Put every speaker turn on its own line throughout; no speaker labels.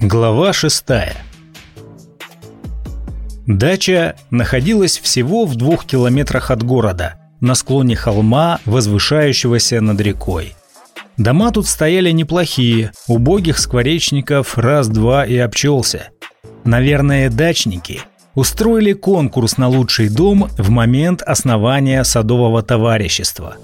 Глава шестая Дача находилась всего в двух километрах от города, на склоне холма, возвышающегося над рекой. Дома тут стояли неплохие, убогих скворечников раз-два и обчелся. Наверное, дачники устроили конкурс на лучший дом в момент основания садового товарищества.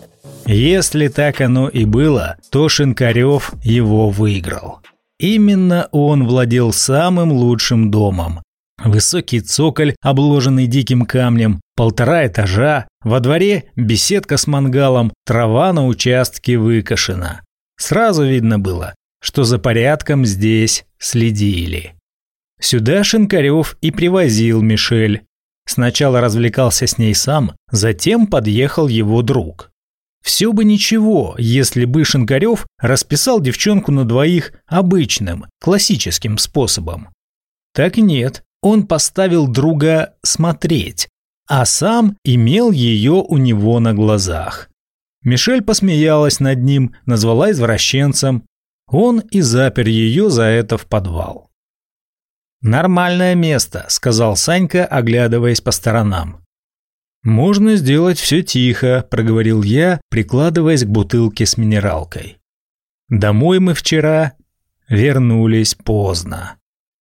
Если так оно и было, то Шинкарев его выиграл. Именно он владел самым лучшим домом. Высокий цоколь, обложенный диким камнем, полтора этажа, во дворе беседка с мангалом, трава на участке выкошена. Сразу видно было, что за порядком здесь следили. Сюда Шинкарев и привозил Мишель. Сначала развлекался с ней сам, затем подъехал его друг. Все бы ничего, если бы Шинкарев расписал девчонку на двоих обычным, классическим способом. Так нет, он поставил друга смотреть, а сам имел ее у него на глазах. Мишель посмеялась над ним, назвала извращенцем. Он и запер ее за это в подвал. «Нормальное место», – сказал Санька, оглядываясь по сторонам. «Можно сделать все тихо», – проговорил я, прикладываясь к бутылке с минералкой. Домой мы вчера вернулись поздно.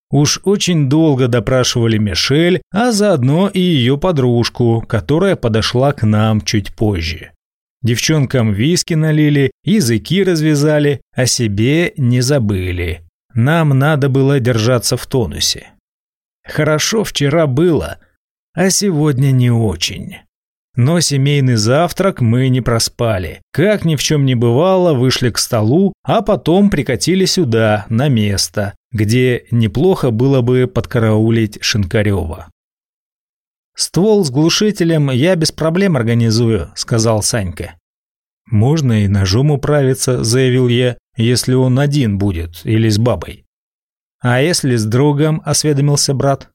Уж очень долго допрашивали Мишель, а заодно и ее подружку, которая подошла к нам чуть позже. Девчонкам виски налили, языки развязали, о себе не забыли. Нам надо было держаться в тонусе. Хорошо вчера было, а сегодня не очень. Но семейный завтрак мы не проспали. Как ни в чем не бывало, вышли к столу, а потом прикатили сюда, на место, где неплохо было бы подкараулить Шинкарева. «Ствол с глушителем я без проблем организую», – сказал Санька. «Можно и ножом управиться», – заявил я, – «если он один будет или с бабой». «А если с другом?» – осведомился брат.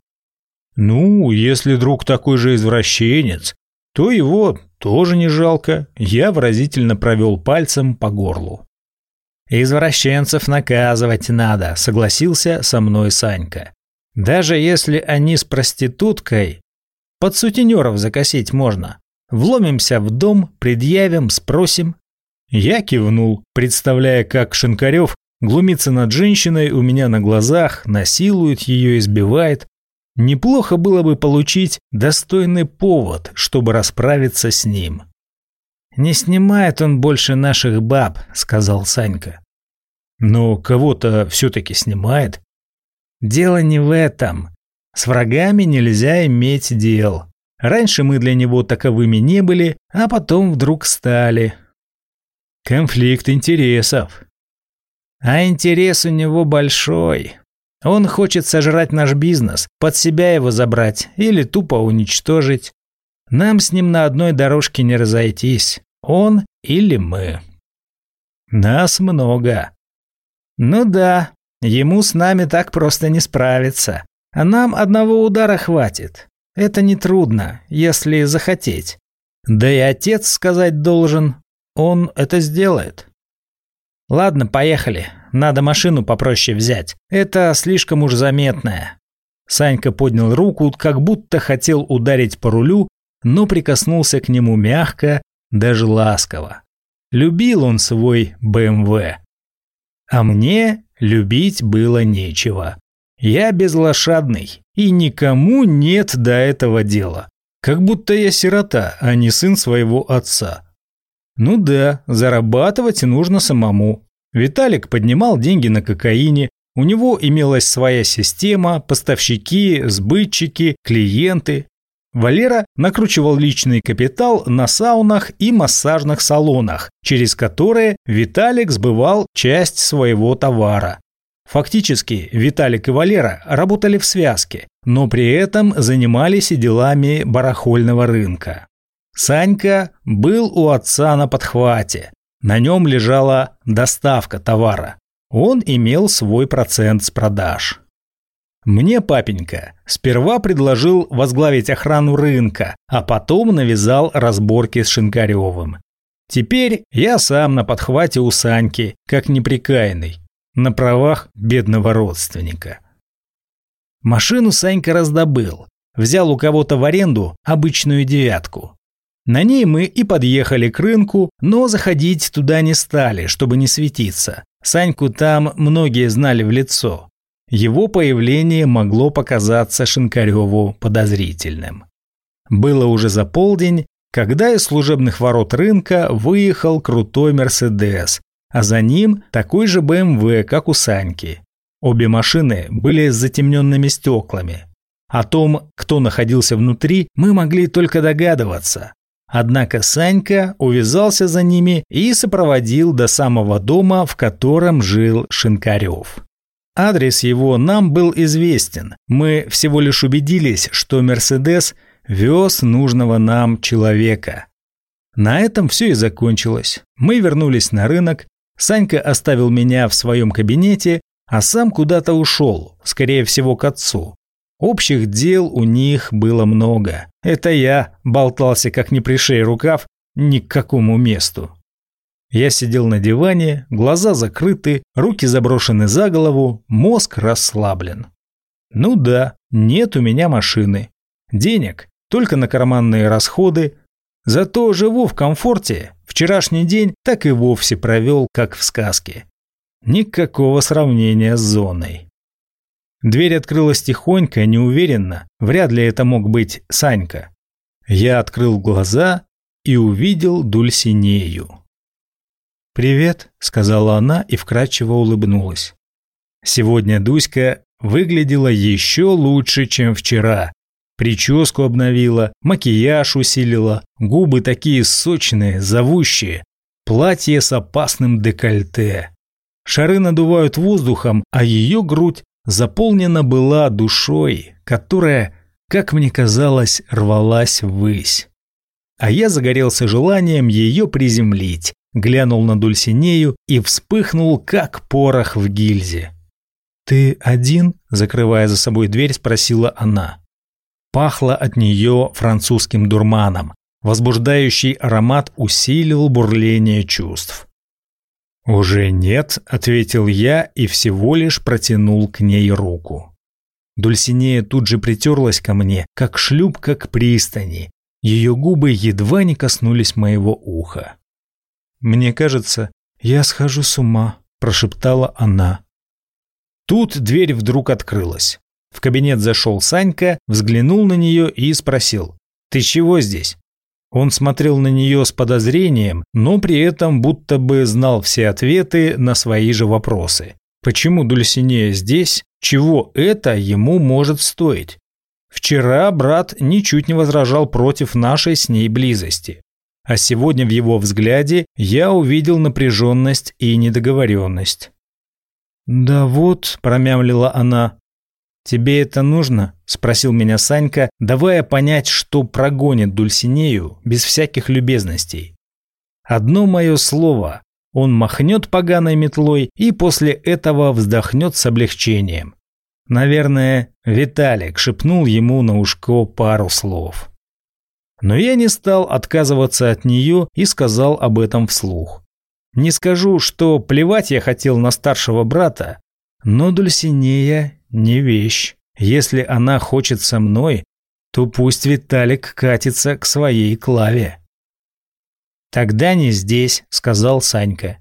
«Ну, если друг такой же извращенец, то его тоже не жалко. Я выразительно провел пальцем по горлу. «Извращенцев наказывать надо», – согласился со мной Санька. «Даже если они с проституткой, под сутенеров закосить можно. Вломимся в дом, предъявим, спросим». Я кивнул, представляя, как Шинкарев глумится над женщиной у меня на глазах, насилует ее, избивает, Неплохо было бы получить достойный повод, чтобы расправиться с ним. «Не снимает он больше наших баб», — сказал Санька. «Но кого-то все-таки снимает». «Дело не в этом. С врагами нельзя иметь дел. Раньше мы для него таковыми не были, а потом вдруг стали». «Конфликт интересов». «А интерес у него большой. Он хочет сожрать наш бизнес, под себя его забрать или тупо уничтожить. Нам с ним на одной дорожке не разойтись. Он или мы. Нас много. Ну да, ему с нами так просто не справиться. А нам одного удара хватит. Это нетрудно, если захотеть. Да и отец сказать должен. Он это сделает. Ладно, поехали. Надо машину попроще взять. Это слишком уж заметное. Санька поднял руку, как будто хотел ударить по рулю, но прикоснулся к нему мягко, даже ласково. Любил он свой БМВ. А мне любить было нечего. Я безлошадный, и никому нет до этого дела. Как будто я сирота, а не сын своего отца. Ну да, зарабатывать нужно самому. Виталик поднимал деньги на кокаине, у него имелась своя система, поставщики, сбытчики, клиенты. Валера накручивал личный капитал на саунах и массажных салонах, через которые Виталик сбывал часть своего товара. Фактически Виталик и Валера работали в связке, но при этом занимались и делами барахольного рынка. Санька был у отца на подхвате, на нем лежала доставка товара. Он имел свой процент с продаж. Мне папенька сперва предложил возглавить охрану рынка, а потом навязал разборки с Шинкаревым. Теперь я сам на подхвате у Саньки, как неприкаянный. на правах бедного родственника. Машину Санька раздобыл, взял у кого-то в аренду обычную девятку. На ней мы и подъехали к рынку, но заходить туда не стали, чтобы не светиться. Саньку там многие знали в лицо. Его появление могло показаться Шинкареву подозрительным. Было уже за полдень, когда из служебных ворот рынка выехал крутой «Мерседес», а за ним такой же БМВ, как у Саньки. Обе машины были с затемненными стеклами. О том, кто находился внутри, мы могли только догадываться. Однако Санька увязался за ними и сопроводил до самого дома, в котором жил Шинкарев. Адрес его нам был известен. Мы всего лишь убедились, что «Мерседес» вез нужного нам человека. На этом все и закончилось. Мы вернулись на рынок, Санька оставил меня в своем кабинете, а сам куда-то ушел, скорее всего, к отцу. Общих дел у них было много. Это я болтался, как не пришей рукав, ни к какому месту. Я сидел на диване, глаза закрыты, руки заброшены за голову, мозг расслаблен. Ну да, нет у меня машины. Денег только на карманные расходы. Зато живу в комфорте. Вчерашний день так и вовсе провел, как в сказке. Никакого сравнения с зоной. Дверь открылась тихонько, неуверенно. Вряд ли это мог быть Санька. Я открыл глаза и увидел Дульсинею. «Привет», — сказала она и вкрадчиво улыбнулась. Сегодня Дуська выглядела еще лучше, чем вчера. Прическу обновила, макияж усилила, губы такие сочные, зовущие, платье с опасным декольте. Шары надувают воздухом, а ее грудь заполнена была душой, которая, как мне казалось, рвалась ввысь. А я загорелся желанием ее приземлить, глянул на Дульсинею и вспыхнул, как порох в гильзе. «Ты один?» – закрывая за собой дверь, спросила она. Пахло от нее французским дурманом. Возбуждающий аромат усилил бурление чувств. «Уже нет», – ответил я и всего лишь протянул к ней руку. Дульсинея тут же притерлась ко мне, как шлюпка к пристани. Ее губы едва не коснулись моего уха. «Мне кажется, я схожу с ума», – прошептала она. Тут дверь вдруг открылась. В кабинет зашел Санька, взглянул на нее и спросил. «Ты чего здесь?» Он смотрел на нее с подозрением, но при этом будто бы знал все ответы на свои же вопросы. Почему Дульсинея здесь? Чего это ему может стоить? Вчера брат ничуть не возражал против нашей с ней близости. А сегодня в его взгляде я увидел напряженность и недоговоренность. «Да вот», – промямлила она, «Тебе это нужно?» – спросил меня Санька, давая понять, что прогонит Дульсинею без всяких любезностей. Одно мое слово, он махнет поганой метлой и после этого вздохнет с облегчением. Наверное, Виталик шепнул ему на ушко пару слов. Но я не стал отказываться от нее и сказал об этом вслух. Не скажу, что плевать я хотел на старшего брата, но Дульсинея не вещь. Если она хочет со мной, то пусть Виталик катится к своей Клаве. «Тогда не здесь», – сказал Санька.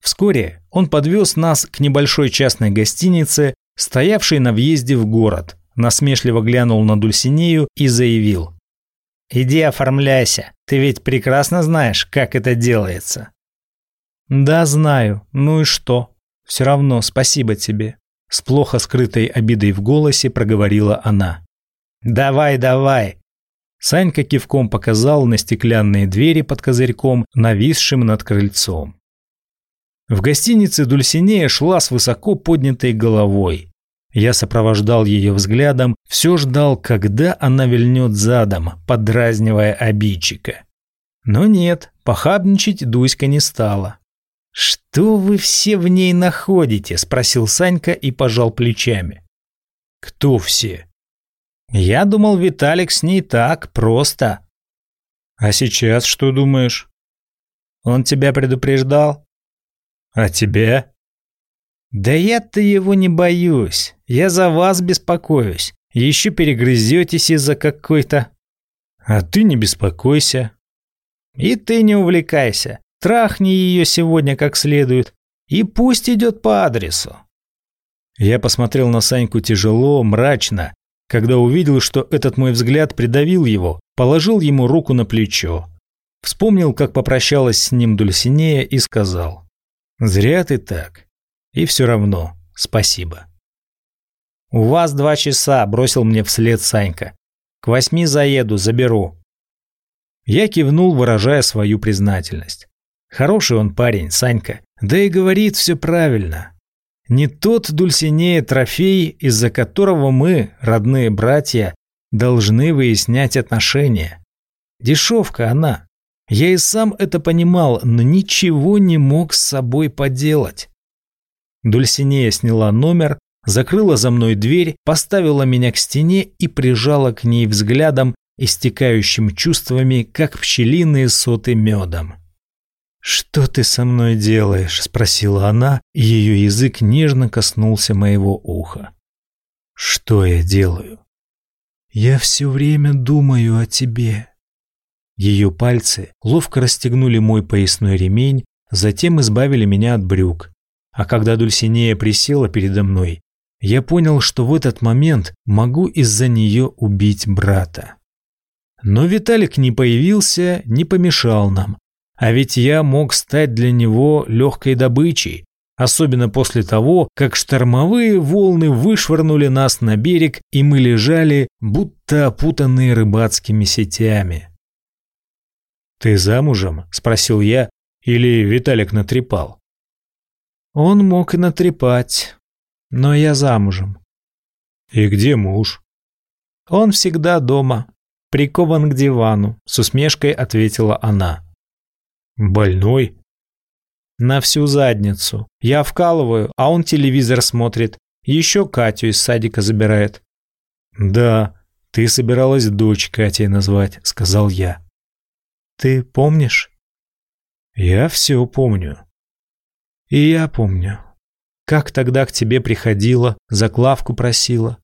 Вскоре он подвез нас к небольшой частной гостинице, стоявшей на въезде в город, насмешливо глянул на Дульсинею и заявил. «Иди оформляйся, ты ведь прекрасно знаешь, как это делается». «Да, знаю. Ну и что? Все равно спасибо тебе». С плохо скрытой обидой в голосе проговорила она. «Давай, давай!» Санька кивком показал на стеклянные двери под козырьком, нависшим над крыльцом. В гостинице Дульсинея шла с высоко поднятой головой. Я сопровождал ее взглядом, все ждал, когда она вильнет задом, подразнивая обидчика. Но нет, похабничать Дуська не стала. «Что вы все в ней находите?» – спросил Санька и пожал плечами. «Кто все?» «Я думал, Виталик с ней так просто». «А сейчас что думаешь?» «Он тебя предупреждал?» «А тебя?» «Да я-то его не боюсь. Я за вас беспокоюсь. Еще перегрызетесь из-за какой-то...» «А ты не беспокойся». «И ты не увлекайся. Трахни ее сегодня как следует. И пусть идет по адресу». Я посмотрел на Саньку тяжело, мрачно, когда увидел, что этот мой взгляд придавил его, положил ему руку на плечо. Вспомнил, как попрощалась с ним Дульсинея и сказал «Зря ты так. И все равно спасибо». «У вас два часа», – бросил мне вслед Санька. «К восьми заеду, заберу». Я кивнул, выражая свою признательность. Хороший он парень, Санька. Да и говорит все правильно. Не тот Дульсинея трофей, из-за которого мы, родные братья, должны выяснять отношения. Дешевка она. Я и сам это понимал, но ничего не мог с собой поделать. Дульсинея сняла номер, закрыла за мной дверь, поставила меня к стене и прижала к ней взглядом, истекающим чувствами, как пчелиные соты медом. «Что ты со мной делаешь?» – спросила она, и ее язык нежно коснулся моего уха. «Что я делаю?» «Я все время думаю о тебе». Ее пальцы ловко расстегнули мой поясной ремень, затем избавили меня от брюк. А когда Дульсинея присела передо мной, я понял, что в этот момент могу из-за нее убить брата. Но Виталик не появился, не помешал нам, а ведь я мог стать для него легкой добычей, особенно после того, как штормовые волны вышвырнули нас на берег, и мы лежали, будто опутанные рыбацкими сетями. «Ты замужем?» – спросил я, или Виталик натрепал. Он мог и натрепать, но я замужем. «И где муж?» «Он всегда дома, прикован к дивану», – с усмешкой ответила она. Больной? На всю задницу. Я вкалываю, а он телевизор смотрит. Еще Катю из садика забирает. Да, ты собиралась дочь Катей назвать, сказал я. Ты помнишь? Я все помню. И я помню. Как тогда к тебе приходила, за Клавку просила.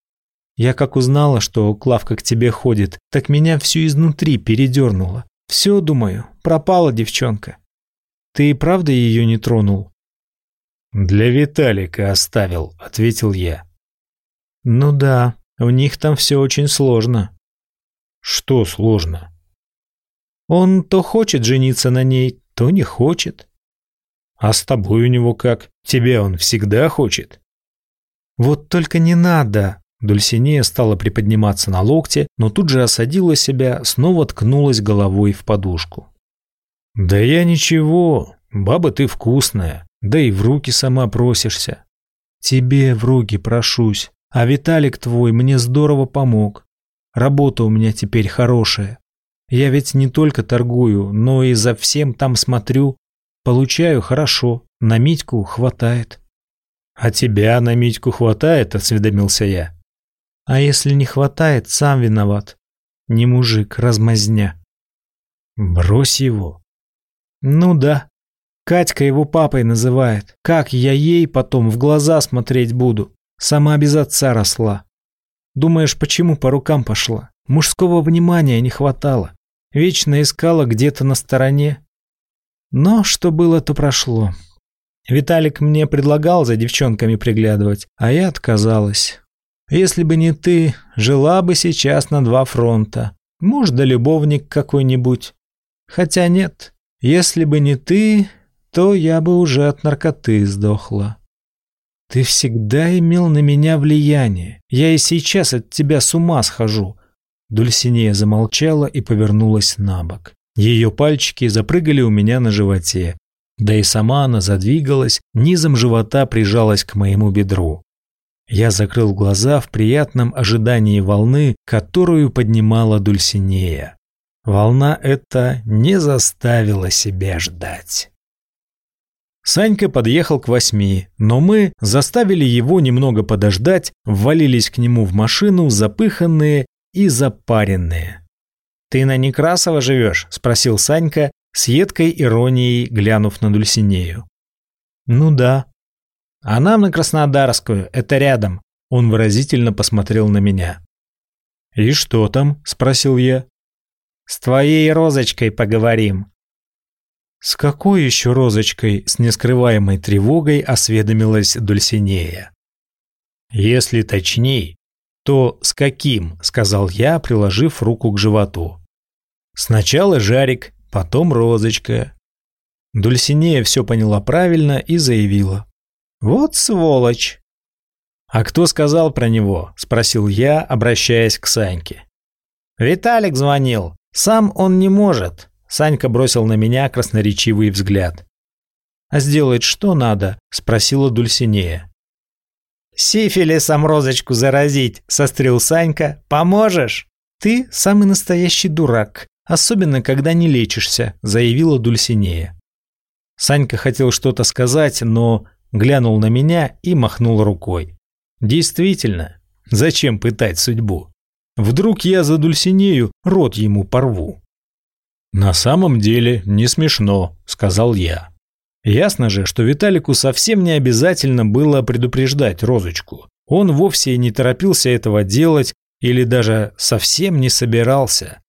Я как узнала, что Клавка к тебе ходит, так меня всю изнутри передернуло. Все, думаю, пропала девчонка. Ты и правда ее не тронул? Для Виталика оставил, ответил я. Ну да, у них там все очень сложно. Что сложно? Он то хочет жениться на ней, то не хочет. А с тобой у него как? Тебя он всегда хочет? Вот только не надо, Дульсинея стала приподниматься на локте, но тут же осадила себя, снова ткнулась головой в подушку. «Да я ничего, баба ты вкусная, да и в руки сама просишься». «Тебе в руки прошусь, а Виталик твой мне здорово помог. Работа у меня теперь хорошая. Я ведь не только торгую, но и за всем там смотрю. Получаю хорошо, на Митьку хватает». «А тебя на Митьку хватает?» – осведомился я. А если не хватает, сам виноват. Не мужик, размазня. Брось его. Ну да. Катька его папой называет. Как я ей потом в глаза смотреть буду? Сама без отца росла. Думаешь, почему по рукам пошла? Мужского внимания не хватало. Вечно искала где-то на стороне. Но что было, то прошло. Виталик мне предлагал за девчонками приглядывать, а я отказалась. Если бы не ты, жила бы сейчас на два фронта. Муж да любовник какой-нибудь. Хотя нет, если бы не ты, то я бы уже от наркоты сдохла. Ты всегда имел на меня влияние. Я и сейчас от тебя с ума схожу. Дульсинея замолчала и повернулась на бок. Ее пальчики запрыгали у меня на животе. Да и сама она задвигалась, низом живота прижалась к моему бедру. Я закрыл глаза в приятном ожидании волны, которую поднимала Дульсинея. Волна эта не заставила себя ждать. Санька подъехал к восьми, но мы заставили его немного подождать, ввалились к нему в машину, запыханные и запаренные. «Ты на Некрасова живешь?» – спросил Санька с едкой иронией, глянув на Дульсинею. «Ну да», а нам на Краснодарскую, это рядом». Он выразительно посмотрел на меня. «И что там?» – спросил я. «С твоей розочкой поговорим». «С какой еще розочкой?» – с нескрываемой тревогой осведомилась Дульсинея. «Если точней, то с каким?» – сказал я, приложив руку к животу. «Сначала Жарик, потом Розочка». Дульсинея все поняла правильно и заявила. «Вот сволочь!» «А кто сказал про него?» – спросил я, обращаясь к Саньке. «Виталик звонил. Сам он не может», – Санька бросил на меня красноречивый взгляд. «А сделать что надо?» – спросила Дульсинея. «Сифилисом розочку заразить», – сострил Санька. «Поможешь?» «Ты самый настоящий дурак, особенно когда не лечишься», – заявила Дульсинея. Санька хотел что-то сказать, но глянул на меня и махнул рукой. Действительно, зачем пытать судьбу? Вдруг я за Дульсинею рот ему порву. На самом деле не смешно, сказал я. Ясно же, что Виталику совсем не обязательно было предупреждать Розочку. Он вовсе не торопился этого делать или даже совсем не собирался.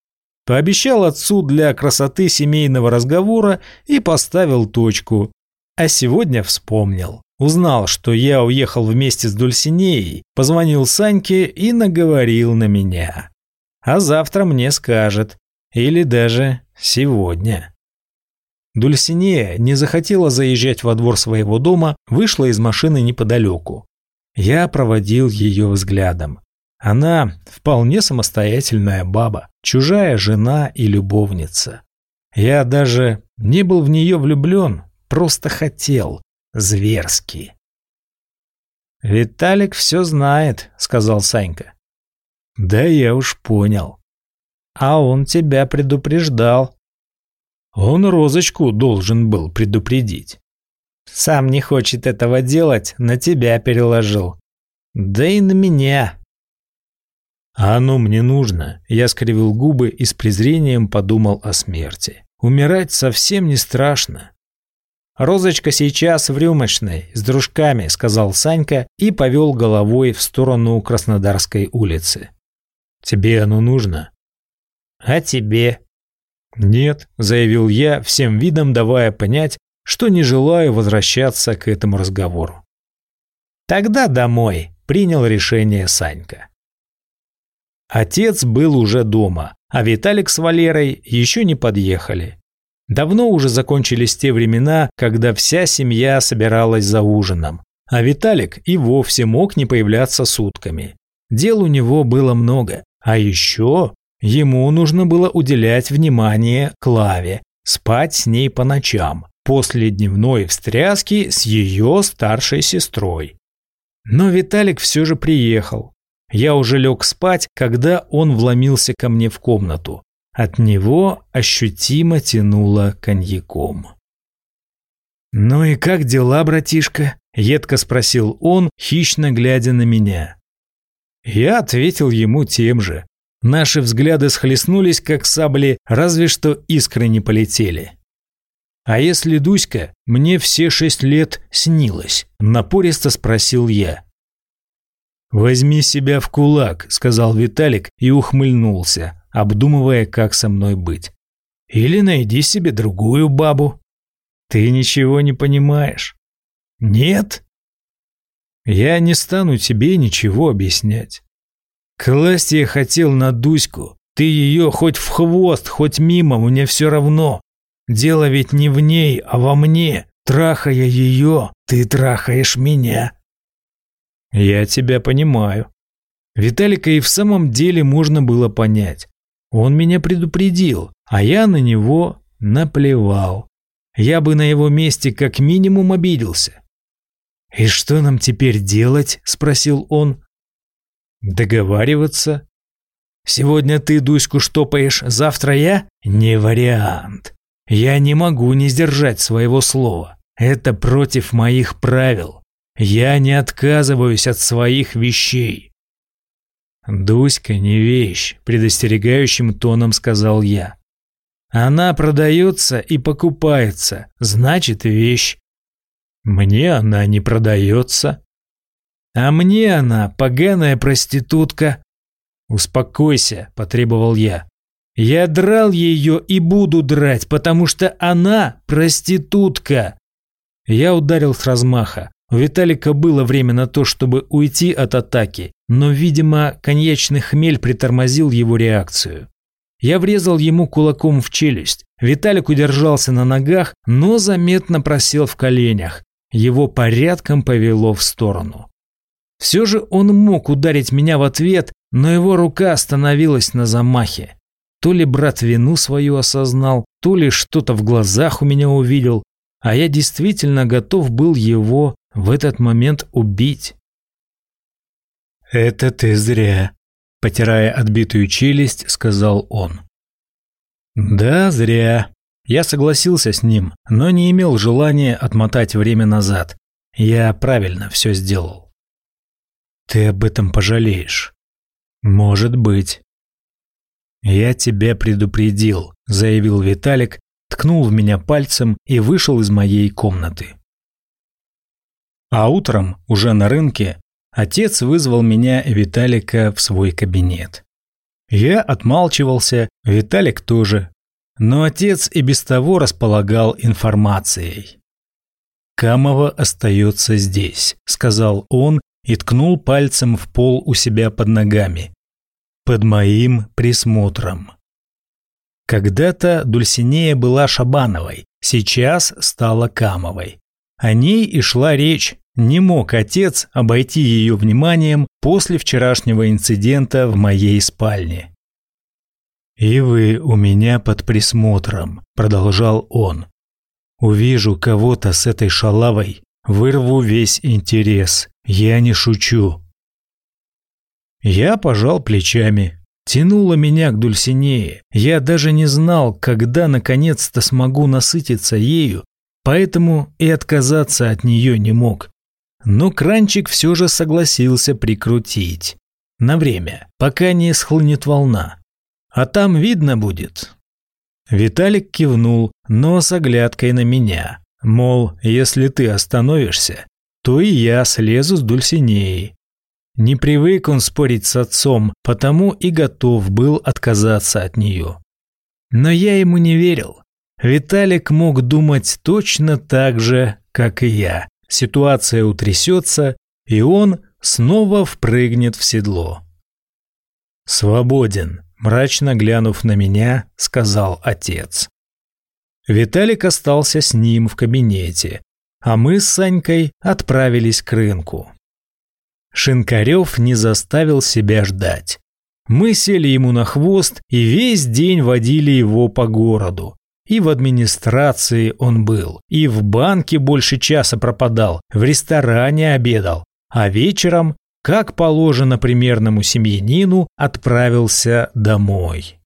Пообещал отцу для красоты семейного разговора и поставил точку. А сегодня вспомнил. Узнал, что я уехал вместе с Дульсинеей, позвонил Саньке и наговорил на меня. А завтра мне скажет. Или даже сегодня. Дульсинея не захотела заезжать во двор своего дома, вышла из машины неподалеку. Я проводил ее взглядом. Она вполне самостоятельная баба, чужая жена и любовница. Я даже не был в нее влюблен, просто хотел, зверски. «Виталик все знает», — сказал Санька. «Да я уж понял. А он тебя предупреждал». Он розочку должен был предупредить. Сам не хочет этого делать, на тебя переложил. Да и на меня. А оно мне нужно. Я скривил губы и с презрением подумал о смерти. Умирать совсем не страшно. «Розочка сейчас в рюмочной, с дружками», – сказал Санька и повел головой в сторону Краснодарской улицы. «Тебе оно нужно?» «А тебе?» «Нет», – заявил я, всем видом давая понять, что не желаю возвращаться к этому разговору. «Тогда домой», – принял решение Санька. Отец был уже дома, а Виталик с Валерой еще не подъехали. Давно уже закончились те времена, когда вся семья собиралась за ужином, а Виталик и вовсе мог не появляться сутками. Дел у него было много, а еще ему нужно было уделять внимание Клаве, спать с ней по ночам, после дневной встряски с ее старшей сестрой. Но Виталик все же приехал. Я уже лег спать, когда он вломился ко мне в комнату. От него ощутимо тянуло коньяком. «Ну и как дела, братишка?» – едко спросил он, хищно глядя на меня. Я ответил ему тем же. Наши взгляды схлестнулись, как сабли, разве что искры не полетели. «А если Дуська мне все шесть лет снилась?» – напористо спросил я. «Возьми себя в кулак», – сказал Виталик и ухмыльнулся обдумывая, как со мной быть. Или найди себе другую бабу. Ты ничего не понимаешь. Нет? Я не стану тебе ничего объяснять. Класть я хотел на Дуську. Ты ее хоть в хвост, хоть мимо, мне все равно. Дело ведь не в ней, а во мне. Трахая ее, ты трахаешь меня. Я тебя понимаю. Виталика и в самом деле можно было понять. Он меня предупредил, а я на него наплевал. Я бы на его месте как минимум обиделся. «И что нам теперь делать?» – спросил он. «Договариваться. Сегодня ты Дуську штопаешь, завтра я? Не вариант. Я не могу не сдержать своего слова. Это против моих правил. Я не отказываюсь от своих вещей. «Дуська не вещь», – предостерегающим тоном сказал я. «Она продается и покупается, значит вещь». Мне она не продается. А мне она поганая проститутка. Успокойся, потребовал я. Я драл ее и буду драть, потому что она проститутка. Я ударил с размаха. У Виталика было время на то, чтобы уйти от атаки, но, видимо, коньячный хмель притормозил его реакцию. Я врезал ему кулаком в челюсть. Виталик удержался на ногах, но заметно просел в коленях. Его порядком повело в сторону. Все же он мог ударить меня в ответ, но его рука остановилась на замахе. То ли брат вину свою осознал, то ли что-то в глазах у меня увидел, а я действительно готов был его в этот момент убить. «Это ты зря», – потирая отбитую челюсть, сказал он. «Да, зря». Я согласился с ним, но не имел желания отмотать время назад. Я правильно все сделал. «Ты об этом пожалеешь». «Может быть». «Я тебя предупредил», – заявил Виталик, ткнул в меня пальцем и вышел из моей комнаты. А утром, уже на рынке, отец вызвал меня Виталика в свой кабинет. Я отмалчивался, Виталик тоже. Но отец и без того располагал информацией. «Камова остается здесь», – сказал он и ткнул пальцем в пол у себя под ногами. «Под моим присмотром». Когда-то Дульсинея была Шабановой, сейчас стала Камовой. О ней и шла речь. Не мог отец обойти ее вниманием после вчерашнего инцидента в моей спальне. «И вы у меня под присмотром», – продолжал он. «Увижу кого-то с этой шалавой, вырву весь интерес. Я не шучу». Я пожал плечами. Тянуло меня к Дульсинее. Я даже не знал, когда наконец-то смогу насытиться ею поэтому и отказаться от нее не мог. Но кранчик все же согласился прикрутить. На время, пока не схлынет волна. А там видно будет. Виталик кивнул, но с оглядкой на меня. Мол, если ты остановишься, то и я слезу с Дульсинеей. Не привык он спорить с отцом, потому и готов был отказаться от нее. Но я ему не верил. Виталик мог думать точно так же, как и я. Ситуация утрясется, и он снова впрыгнет в седло. «Свободен», – мрачно глянув на меня, сказал отец. Виталик остался с ним в кабинете, а мы с Санькой отправились к рынку. Шинкарев не заставил себя ждать. Мы сели ему на хвост и весь день водили его по городу. И в администрации он был, и в банке больше часа пропадал, в ресторане обедал, а вечером, как положено примерному семьянину, отправился домой.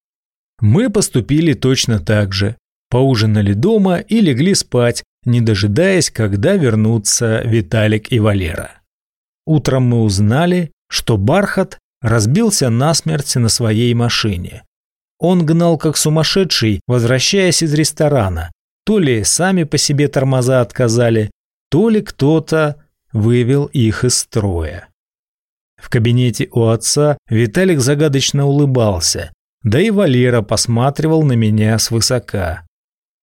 Мы поступили точно так же. Поужинали дома и легли спать, не дожидаясь, когда вернутся Виталик и Валера. Утром мы узнали, что Бархат разбился насмерть на своей машине. Он гнал как сумасшедший, возвращаясь из ресторана. То ли сами по себе тормоза отказали, то ли кто-то вывел их из строя. В кабинете у отца Виталик загадочно улыбался, да и Валера посматривал на меня свысока.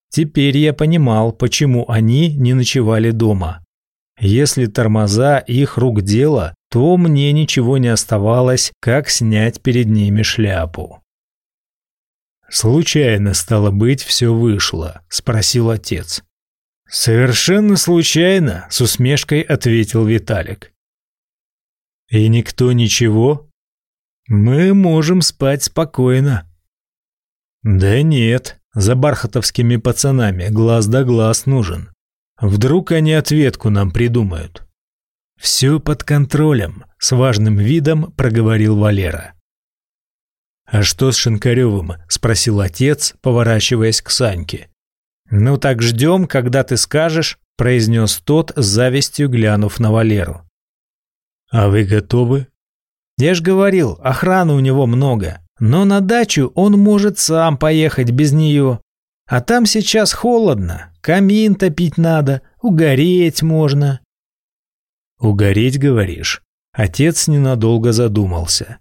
Теперь я понимал, почему они не ночевали дома. Если тормоза их рук дело, то мне ничего не оставалось, как снять перед ними шляпу. «Случайно, стало быть, все вышло?» – спросил отец. «Совершенно случайно», – с усмешкой ответил Виталик. «И никто ничего? Мы можем спать спокойно». «Да нет, за бархатовскими пацанами глаз да глаз нужен. Вдруг они ответку нам придумают». «Все под контролем», – с важным видом проговорил Валера. «А что с Шинкаревым?» – спросил отец, поворачиваясь к Саньке. «Ну так ждем, когда ты скажешь», – произнес тот с завистью, глянув на Валеру. «А вы готовы?» «Я ж говорил, охраны у него много, но на дачу он может сам поехать без нее. А там сейчас холодно, камин топить надо, угореть можно». «Угореть, говоришь?» Отец ненадолго задумался.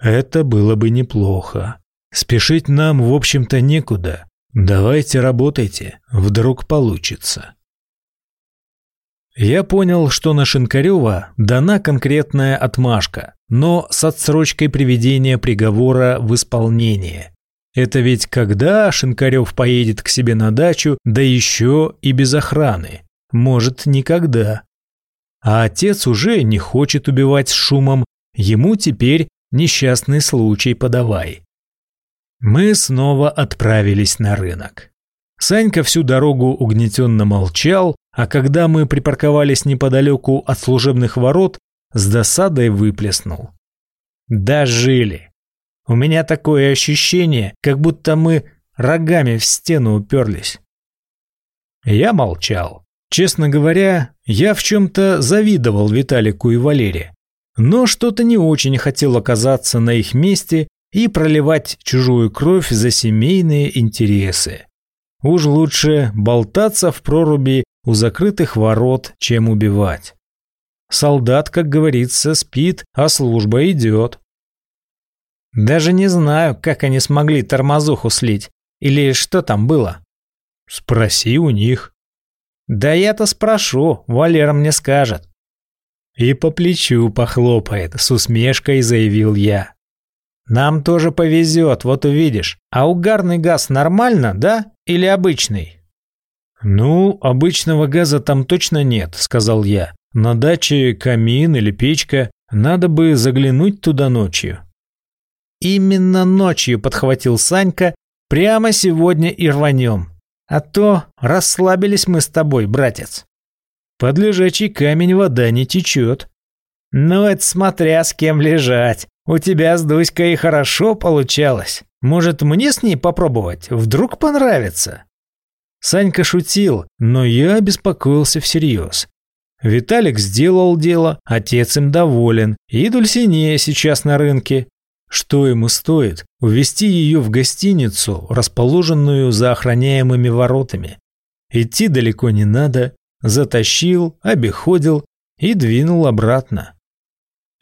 «Это было бы неплохо. Спешить нам, в общем-то, некуда. Давайте работайте, вдруг получится». Я понял, что на Шинкарева дана конкретная отмашка, но с отсрочкой приведения приговора в исполнение. Это ведь когда Шинкарев поедет к себе на дачу, да еще и без охраны? Может, никогда. А отец уже не хочет убивать с шумом, ему теперь несчастный случай подавай. Мы снова отправились на рынок. Санька всю дорогу угнетенно молчал, а когда мы припарковались неподалеку от служебных ворот, с досадой выплеснул. Дожили. У меня такое ощущение, как будто мы рогами в стену уперлись. Я молчал. Честно говоря, я в чем-то завидовал Виталику и Валере, но что-то не очень хотел оказаться на их месте и проливать чужую кровь за семейные интересы. Уж лучше болтаться в проруби у закрытых ворот, чем убивать. Солдат, как говорится, спит, а служба идет. Даже не знаю, как они смогли тормозуху слить. Или что там было? Спроси у них. Да я-то спрошу, Валера мне скажет. И по плечу похлопает, с усмешкой заявил я. Нам тоже повезет, вот увидишь. А угарный газ нормально, да? Или обычный? «Ну, обычного газа там точно нет», – сказал я. «На даче камин или печка. Надо бы заглянуть туда ночью». «Именно ночью», – подхватил Санька. «Прямо сегодня и рванем. А то расслабились мы с тобой, братец». «Под лежачий камень вода не течет». «Ну, это смотря с кем лежать. У тебя с Дуськой хорошо получалось. Может, мне с ней попробовать? Вдруг понравится?» Санька шутил, но я беспокоился всерьез. Виталик сделал дело, отец им доволен, и Дульсинея сейчас на рынке. Что ему стоит увести ее в гостиницу, расположенную за охраняемыми воротами? Идти далеко не надо, затащил, обиходил и двинул обратно.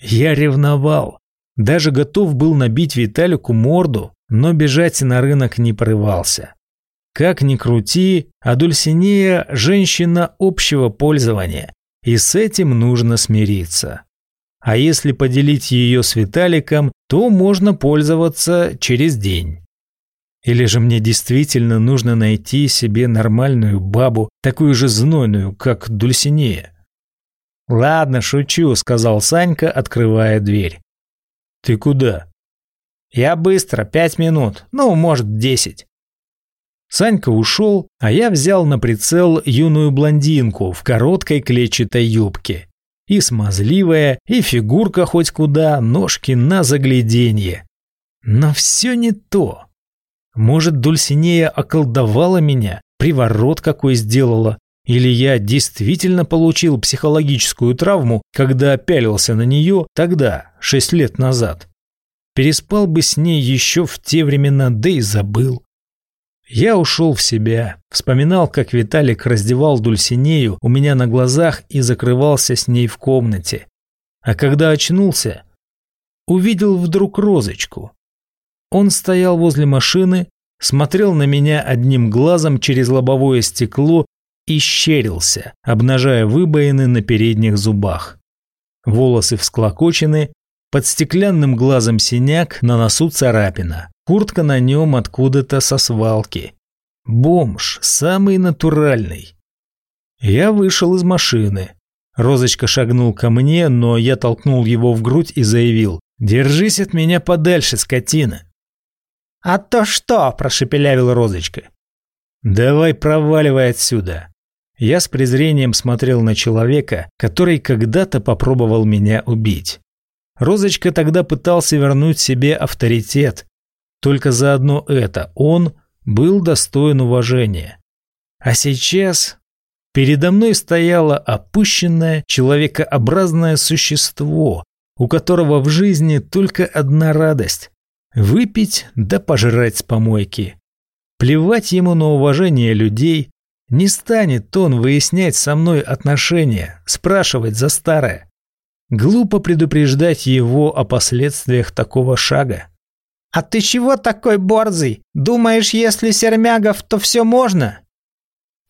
Я ревновал, даже готов был набить Виталику морду, но бежать на рынок не порывался. Как ни крути, а женщина общего пользования, и с этим нужно смириться. А если поделить ее с Виталиком, то можно пользоваться через день. Или же мне действительно нужно найти себе нормальную бабу, такую же знойную, как Дульсинея? «Ладно, шучу», – сказал Санька, открывая дверь. «Ты куда?» «Я быстро, пять минут, ну, может, десять». Санька ушел, а я взял на прицел юную блондинку в короткой клетчатой юбке. И смазливая, и фигурка хоть куда, ножки на загляденье. Но все не то. Может, Дульсинея околдовала меня, приворот какой сделала, или я действительно получил психологическую травму, когда пялился на нее тогда, шесть лет назад. Переспал бы с ней еще в те времена, да и забыл. Я ушел в себя, вспоминал, как Виталик раздевал Дульсинею у меня на глазах и закрывался с ней в комнате. А когда очнулся, увидел вдруг розочку. Он стоял возле машины, смотрел на меня одним глазом через лобовое стекло и щерился, обнажая выбоины на передних зубах. Волосы всклокочены, под стеклянным глазом синяк, на носу царапина. Куртка на нем откуда-то со свалки. Бомж, самый натуральный. Я вышел из машины. Розочка шагнул ко мне, но я толкнул его в грудь и заявил «Держись от меня подальше, скотина!» «А то что?» – прошепелявил Розочка. «Давай проваливай отсюда!» Я с презрением смотрел на человека, который когда-то попробовал меня убить. Розочка тогда пытался вернуть себе авторитет, только за одно это он был достоин уважения. А сейчас передо мной стояло опущенное человекообразное существо, у которого в жизни только одна радость – выпить да пожрать с помойки. Плевать ему на уважение людей, Не станет он выяснять со мной отношения, спрашивать за старое. Глупо предупреждать его о последствиях такого шага.
«А ты чего такой борзый? Думаешь, если сермягов, то все можно?»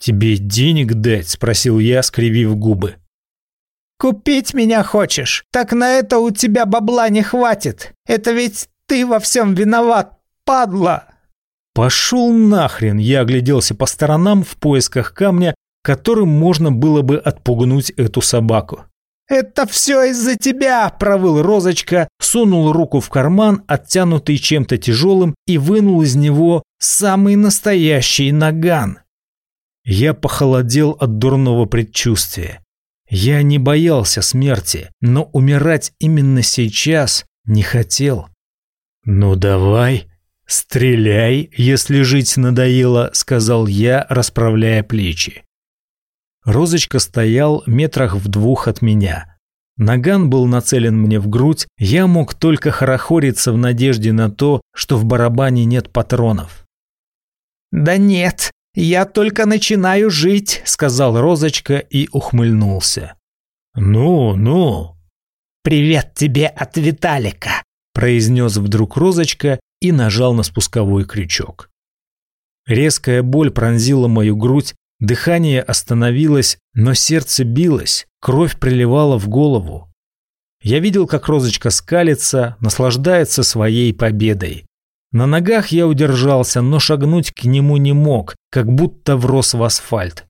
«Тебе денег дать?» – спросил я, скривив губы.
«Купить меня хочешь? Так на это у тебя бабла не хватит. Это ведь ты во всем виноват, падла!»
«Пошел нахрен!» – я огляделся по сторонам в поисках камня, которым можно было бы отпугнуть эту собаку.
«Это все из-за тебя!» – провыл Розочка,
сунул руку в карман, оттянутый чем-то тяжелым, и вынул из него самый настоящий наган. Я похолодел от дурного предчувствия. Я не боялся смерти, но умирать именно сейчас не хотел. «Ну давай, стреляй, если жить надоело», — сказал я, расправляя плечи. Розочка стоял метрах в двух от меня. Наган был нацелен мне в грудь, я мог только хорохориться в надежде на то, что в барабане нет патронов.
«Да нет, «Я только начинаю жить», — сказал Розочка и ухмыльнулся.
«Ну, ну».
«Привет тебе от Виталика», —
произнес вдруг Розочка и нажал на спусковой крючок. Резкая боль пронзила мою грудь, дыхание остановилось, но сердце билось, кровь приливала в голову. Я видел, как Розочка скалится, наслаждается своей победой. На ногах я удержался, но шагнуть к нему не мог, как будто врос в асфальт.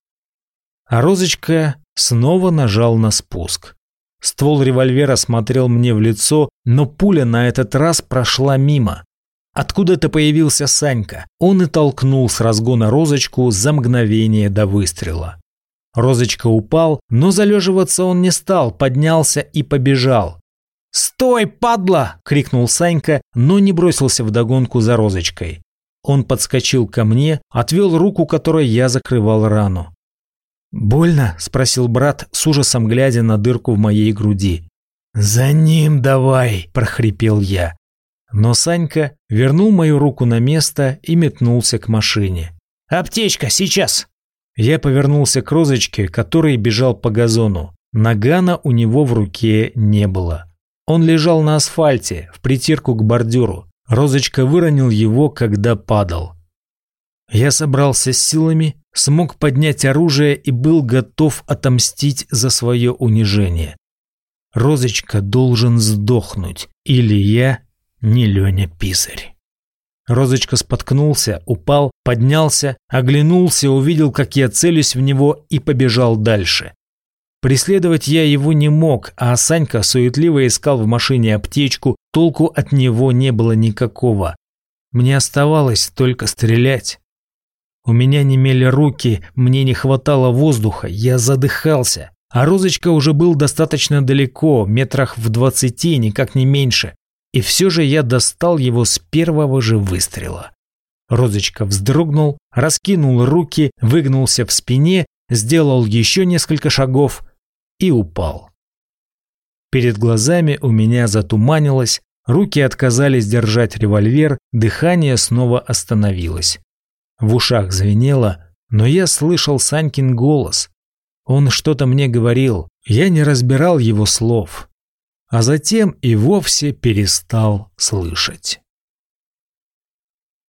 А Розочка снова нажал на спуск. Ствол револьвера смотрел мне в лицо, но пуля на этот раз прошла мимо. Откуда-то появился Санька. Он и толкнул с разгона Розочку за мгновение до выстрела. Розочка упал, но залеживаться он не стал, поднялся и побежал.
«Стой, падла!» – крикнул Санька, но не бросился в догонку за розочкой.
Он подскочил ко мне, отвел руку, которой я закрывал рану.
«Больно?» – спросил брат, с ужасом глядя на дырку в моей груди.
«За ним давай!» – прохрипел я. Но Санька вернул мою руку на место и метнулся к машине.
«Аптечка, сейчас!»
Я повернулся к розочке, который бежал по газону. Нагана у него в руке не было. Он лежал на асфальте, в притирку к бордюру. Розочка выронил его, когда падал. Я собрался с силами, смог поднять оружие и был готов отомстить за свое унижение. Розочка должен сдохнуть, или я не Леня Писарь. Розочка споткнулся, упал, поднялся, оглянулся, увидел, как я целюсь в него и побежал дальше. Преследовать я его не мог, а Санька суетливо искал в машине аптечку, толку от него не было никакого. Мне оставалось только стрелять. У меня немели руки, мне не хватало воздуха, я задыхался. А Розочка уже был достаточно далеко, метрах в двадцати, никак не меньше. И все же я достал его с первого же выстрела. Розочка вздрогнул, раскинул руки, выгнулся в спине, сделал еще несколько шагов и упал. Перед глазами у меня затуманилось, руки отказались держать револьвер, дыхание снова остановилось. В ушах звенело, но я слышал Санькин голос. Он что-то мне говорил, я не разбирал его слов. А затем и вовсе перестал слышать.